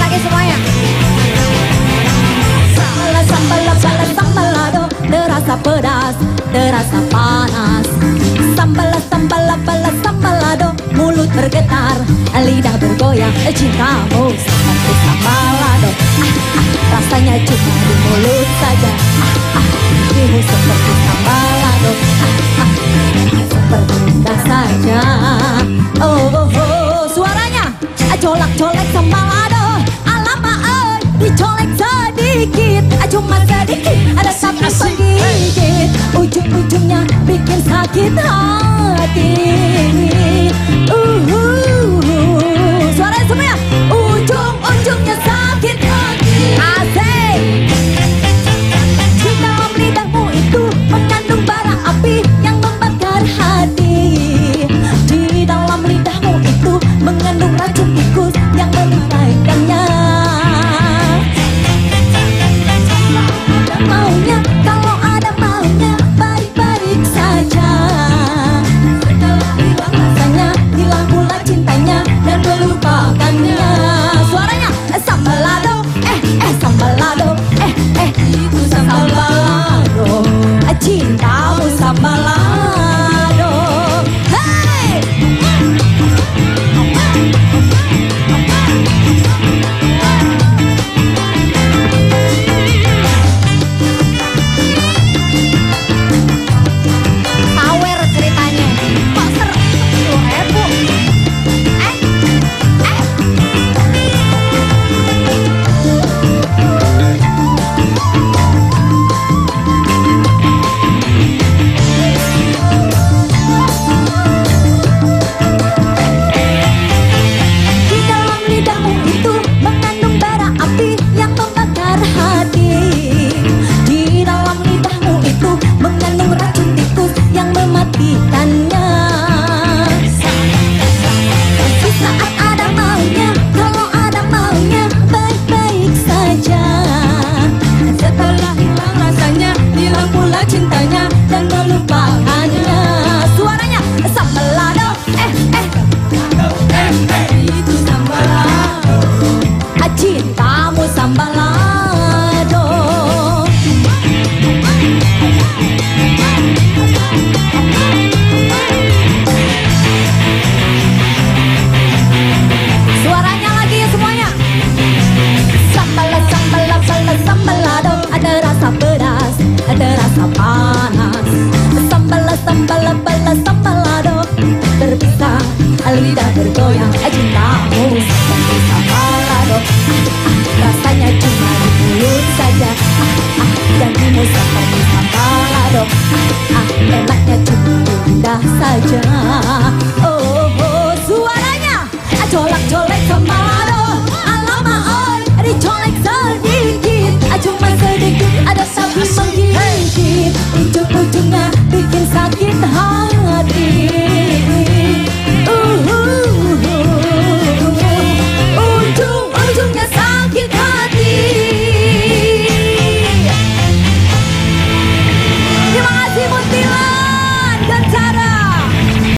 lagi semuanya. Sambal sambal sambal sambal ado terasa pedas terasa panas. Sambal sambal sambal sambal ado mulut bergetar lidah bergoyang cintamu seperti sambal ado ah, ah, rasanya cuma di mulut saja. Ah, ah, dirimu seperti sambal ado ah, ah, saja. Oh, oh, oh. suaranya. Colak colak sama cuma sedikit Ada satu penggigit Ujung-ujungnya bikin sakit hati. 马拉 Samba ah, emaknya cemburu dah saja